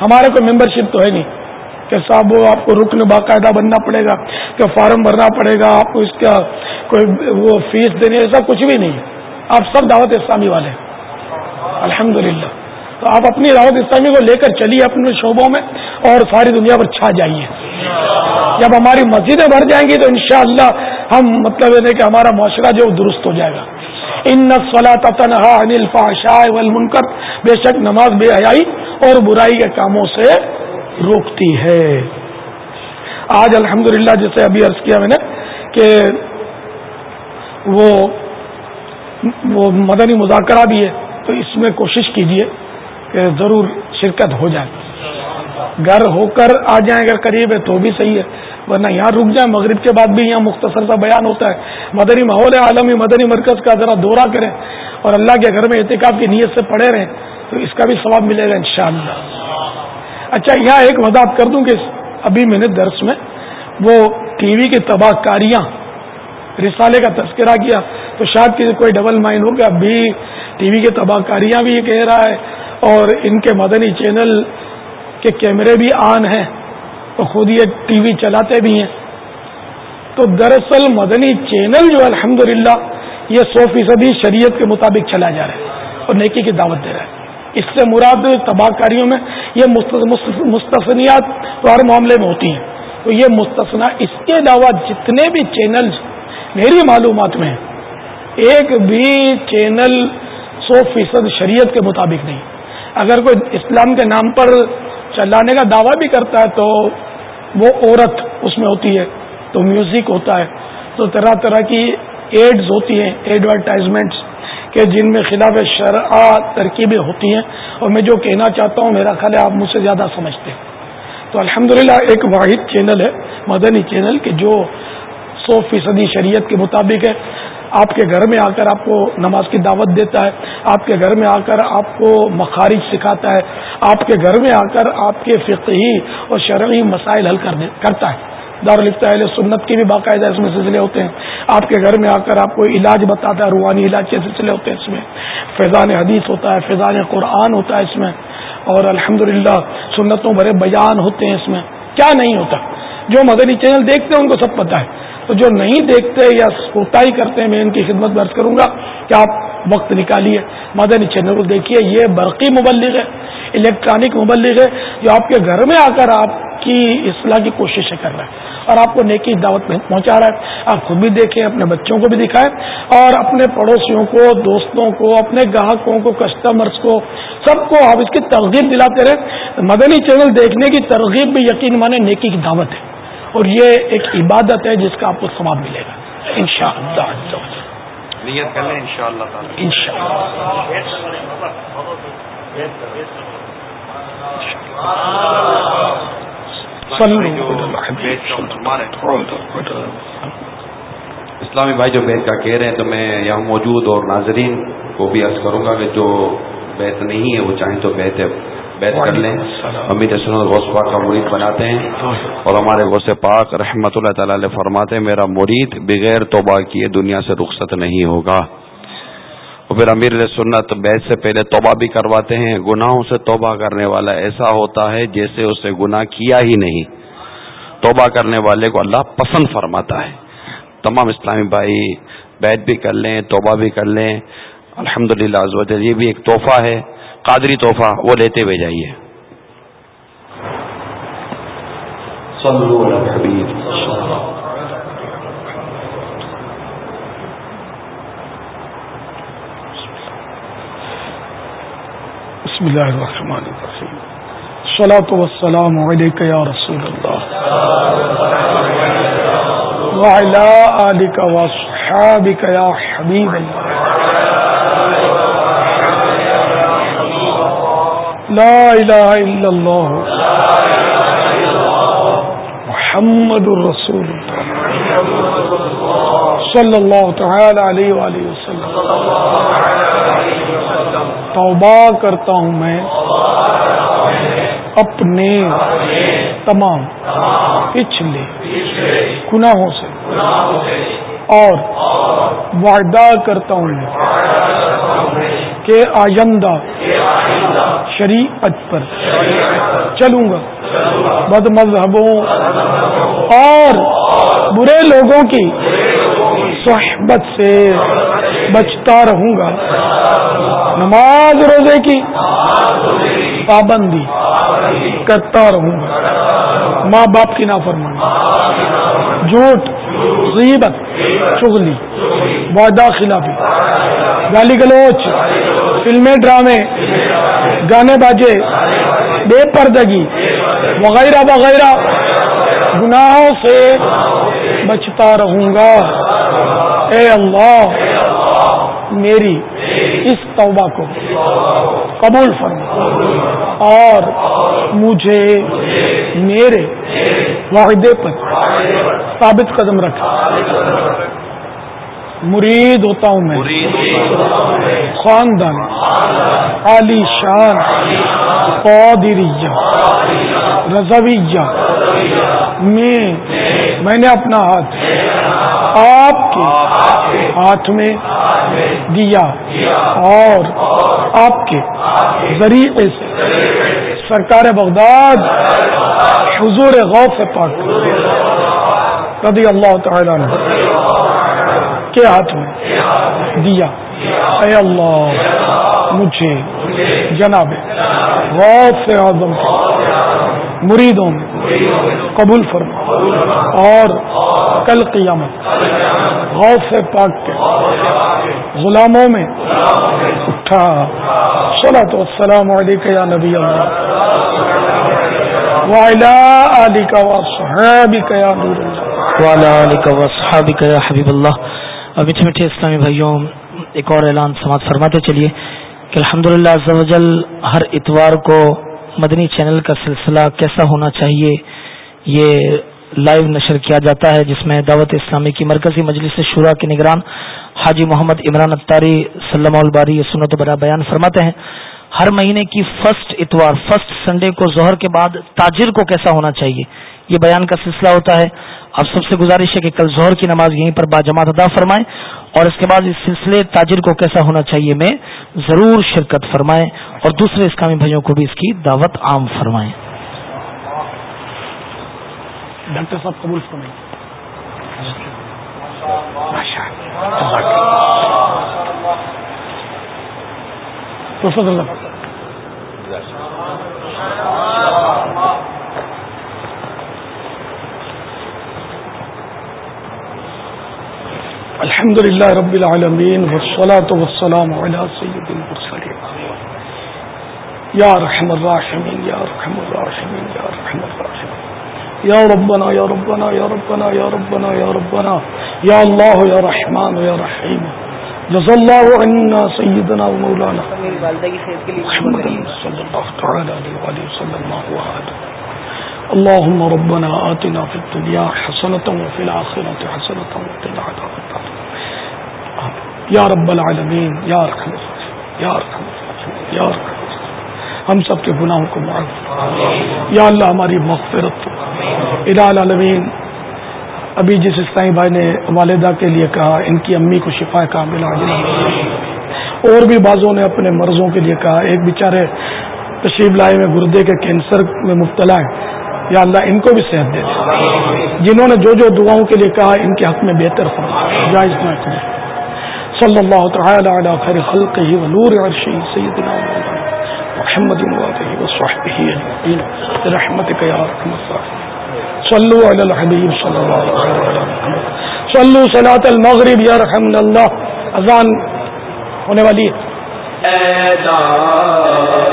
ہمارے کوئی ممبر شپ تو ہے نہیں. کہ صاحب وہ آپ کو رکن باقاعدہ بننا پڑے گا، کہ فارم بھرنا پڑے گا، آپ کو اس کا کوئی وہ فیس دینے ایسا کچھ بھی نہیں. ہے آپ سب دعوت اسلامی والے الحمد للہ تو آپ اپنی دعوت اسلامی کو لے کر چلیے اپنے شعبوں میں اور ساری دنیا پر چھا جائیے. جب ہماری مسجدیں بھر جائیں گی تو انشاءاللہ ہم مطلب یہ کہ ہمارا معاشرہ جو درست ہو جائے گا. ان سلا تنہا انل فاشا منکر بے شک نماز بے حیائی اور برائی کے کاموں سے روکتی ہے۔ آج الحمدللہ جیسے ابھی عرض کیا میں نے کہ وہ وہ مدنی مذاکرہ بھی ہے، تو اس میں کوشش کیجیے کہ ضرور شرکت ہو جائے۔ گھر ہو کر آ جائیں اگر قریب ہے تو بھی صحیح ہے، ورنہ یہاں رک جائیں، مغرب کے بعد بھی یہاں مختصر سا بیان ہوتا ہے۔ مدنی ماحول عالمی، مدنی مرکز کا ذرا دورہ کریں اور اللہ کے گھر میں احتکاب کی نیت سے پڑے رہیں۔ تو اس کا بھی ثواب ملے گا انشاءاللہ۔ اچھا یہاں ایک وضاحت کر دوں کہ ابھی میں نے درس میں وہ ٹی وی کی تباہ کاریاں رسالے کا تذکرہ کیا تو شاید کسی کوئی ڈبل مائنڈ ہو کہ ابھی ٹی وی کی تباہ کاریاں بھی یہ کہہ رہا ہے اور ان کے مدنی چینل کے کیمرے بھی آن ہیں تو خود یہ ٹی وی چلاتے بھی ہیں۔ تو دراصل مدنی چینل جو الحمد یہ سو فیصدی شریعت کے مطابق چلا جا رہا ہے اور نیکی کی دعوت دے رہا ہے۔ اس سے مراد تباہ کاریوں میں یہ مستثنیات ہر معاملے میں ہوتی ہیں۔ تو یہ مستثنا اس کے علاوہ جتنے بھی چینلز میری معلومات میں ایک بھی چینل سو فیصد شریعت کے مطابق نہیں۔ اگر کوئی اسلام کے نام پر چلانے کا دعویٰ بھی کرتا ہے تو وہ عورت اس میں ہوتی ہے، تو میوزک ہوتا ہے، تو طرح طرح کی ایڈز ہوتی ہیں، ایڈورٹائزمنٹس کہ جن میں خلاف شرع ترکیبیں ہوتی ہیں اور میں جو کہنا چاہتا ہوں، میرا خیال ہے آپ مجھ سے زیادہ سمجھتے ہیں۔ تو الحمدللہ ایک واحد چینل ہے، مدنی چینل، کہ جو سو فیصدی شریعت کے مطابق ہے۔ آپ کے گھر میں آ کر آپ کو نماز کی دعوت دیتا ہے، آپ کے گھر میں آ کر آپ کو مخارج سکھاتا ہے، آپ کے گھر میں آ کر آپ کے فقہی اور شرعی مسائل حل کرتا ہے۔ دارالفتہ اہل سنت کے بھی باقاعدہ اس میں سلسلے ہوتے ہیں۔ آپ کے گھر میں آ کر آپ کو علاج بتاتا ہے، روحانی علاج کے سلسلے ہوتے ہیں اس میں۔ فیضان حدیث ہوتا ہے، فیضان قرآن ہوتا ہے اس میں۔ اور الحمد سنتوں بھرے بیان ہوتے ہیں اس میں۔ کیا نہیں ہوتا؟ جو مدنی چینل دیکھتے ہیں ان کو سب پتہ ہے۔ تو جو نہیں دیکھتے یا کوٹائی کرتے ہیں، میں ان کی خدمت درج کروں گا کہ آپ وقت نکالیے۔ مدنی چینل کو دیکھیے، یہ برقی مبلغ ہے، الیکٹرانک مبلغ ہے، جو آپ کے گھر میں آ کر آپ کی اصلاح کی کوششیں کر رہا ہے۔ اور آپ کو نیکی دعوت میں پہنچا رہا ہے۔ آپ خود بھی دیکھیں اپنے بچوں کو بھی دکھائیں اور اپنے پڑوسیوں کو دوستوں کو اپنے گاہکوں کو کسٹمرز کو سب کو آپ اس کی ترغیب دلاتے رہیں۔ مدنی چینل دیکھنے کی ترغیب بھی یقین مانے نیکی کی دعوت ہے۔ اور یہ ایک عبادت ہے جس کا آپ کو ثواب ملے گا۔ ان شاء اللہ ان شاء اللہ اسلامی بھائی جو بیت کا کہہ رہے ہیں تو میں یہاں موجود اور ناظرین کو بھی عرض کروں گا کہ جو بیت نہیں ہے وہ چاہیں تو بیت بیت کر لیں۔ امید غوث پاک کا مرید بناتے ہیں۔ اور ہمارے غوث پاک رحمت اللہ تعالی فرماتے ہیں میرا مرید بغیر توبہ کیے دنیا سے رخصت نہیں ہوگا۔ اور پھر امیر سنت بیت سے پہلے توبہ بھی کرواتے ہیں، گناہوں سے توبہ کرنے والا ایسا ہوتا ہے جیسے اسے گناہ کیا ہی نہیں۔ توبہ کرنے والے کو اللہ پسند فرماتا ہے۔ تمام اسلامی بھائی بیت بھی کر لیں، توبہ بھی کر لیں۔ الحمد للہ یہ بھی ایک تحفہ ہے۔ قادری تحفہ، وہ لیتے ہوئے جائیے۔ بسم اللہ الرحمن الرحیم۔ صلاة والسلام علیکہ یا رسول اللہ۔ وعلا آلکہ وصحابکہ یا حبیب اللہ۔ لا الہ الا اللہ۔ محمد الرسول۔ صلی اللہ تعالی علیہ وآلہ وسلم۔ توبہ کرتا ہوں میں اپنے تمام پچھلے گناہوں سے اور وعدہ کرتا ہوں میں کہ آئندہ شریعت پر چلوں گا۔ بد مذہبوں اور برے لوگوں کی صحبت سے بچتا رہوں گا۔ نماز روزے کی پابندی کرتا رہوں گا۔ ماں باپ کی نافرمانی۔ جھوٹ، غیبت، چغلی، وعدہ خلافی۔ گالی گلوچ، فلمیں، ڈرامے، گانے باجے، بے پردگی وغیرہ وغیرہ گناہوں سے بچتا رہوں گا۔ اے اللہ، میری اس توبہ کو قبول فرما. اور مجھے میرے معاہدے پر ثابت قدم رکھا. مرید ہوتا ہوں میں. خاندان. علی شان. قادریہ. رضویہ. میں میں نے اپنا ہاتھ آپ کے ہاتھ میں دیا اور آپ کے ذریعے سے سرکار بغداد، حضور غوث پاک رضی اللہ تعالیٰ نے کے ہاتھ میں دیا۔ اے اللہ، مجھے جناب غوث اعظم مریدوں میں قبول فرما اور کل قیامت۔ غوث پاک کے غلاموں میں اٹھا۔ سلا تو السلام علیکم یا نبی اللہ۔ وعلا علی کا صحابی یا نور اللہ۔ وعلا علی کا صحابی کا یا حبیب اللہ۔ میٹھے میٹھے اسلامی بھائیوں، ایک اور اعلان سماعت فرماتے چلیے کہ الحمد للہ ہر اتوار کو مدنی چینل کا سلسلہ کیسا ہونا چاہیے، یہ لائیو نشر کیا جاتا ہے، جس میں دعوت اسلامی کی مرکزی مجلس شورا کے نگران حاجی محمد عمران اطاری سلم الباری سنت برا بیان فرماتے ہیں۔ ہر مہینے کی فرسٹ اتوار فرسٹ سنڈے کو ظہر کے بعد تاجر کو کیسا ہونا چاہیے؟ یہ بیان کا سلسلہ ہوتا ہے۔ اب سب سے گزارش ہے کہ کل ظہر کی نماز یہیں پر باجماعت ادا فرمائیں اور اس کے بعد اس سلسلے تاجر کو کیسا ہونا چاہیے میں ضرور شرکت فرمائیں اور دوسرے اسلامی بھائیوں کو بھی اس کی دعوت عام فرمائیں۔ ڈاکٹر صاحب قبول فرمائیں الحمد للہ رب العالمین والصلاة والسلام على سید المرسلین۔ یا رحم الراحمین، یا رحم الراحمین، یا رحم الراحمین۔ یا ربنا یا ربنا یا ربنا یا ربنا یا ربنا. یا اللہ یا رحمان یا رحیم جزا اللہ عنا سیدنا و مولانا محمد صلی اللہ تعالی علیہ وآلہ وسلم اللهم ربنا آتنا في الدنيا حسنة وفي الآخرة حسنة وقنا عذاب النار. یا رب العالمین یا رحم یا رحم یا رحم ہم سب کے گناہوں کو معاف یا اللہ ہماری مغفرت الہ العالمین۔ ابھی جس اسلائی بھائی نے والدہ کے لیے کہا، ان کی امی کو شفا کا ملا اور بھی بعضوں نے اپنے مرضوں کے لیے کہا۔ ایک بیچارے تشریف لائے میں گردے کے کینسر میں مبتلا ہے۔ یا اللہ، ان کو بھی صحت دے دے۔ جنہوں نے جو جو دعاؤں کے لیے کہا، ان کے حق میں بہتر فرما۔ جائز نہ میں صلی اللہ تعالی علی خیر خلقه ونور عرشه سيدنا محمد وصحبه اجمعين برحمتك يا ارحم الراحمين صلو علی الحبیب صلی اللہ علیہ وسلم. صلو صلاة المغرب یا رحمنا اللہ. اذان ہونے والی ہے.